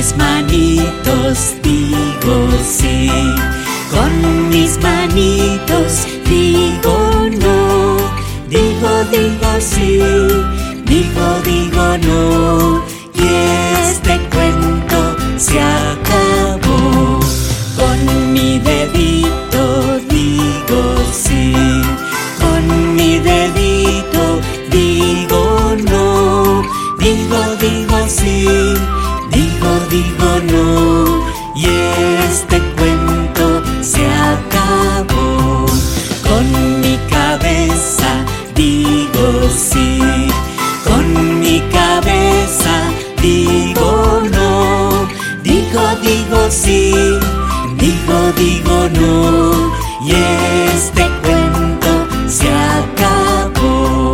mis manitos digo sí, con mis manitos digo no, digo, digo sí, digo, digo no, y este cuento se acabó. Con mi dedito digo sí, con mi dedito digo no, digo, digo sí digo, no, y este cuento se acabó. Con mi cabeza digo sí, con mi cabeza digo no, digo, digo sí, digo, digo no, y este cuento se acabó.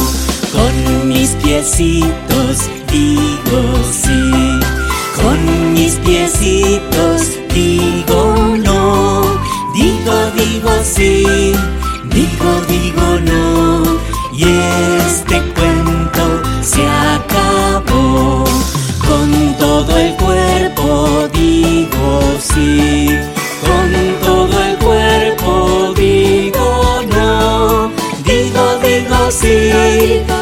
Con mis piecitos digo sí, digo no, digo, digo sí, digo, digo no, y este cuento se acabó. Con todo el cuerpo digo sí, con todo el cuerpo digo no, digo, digo sí.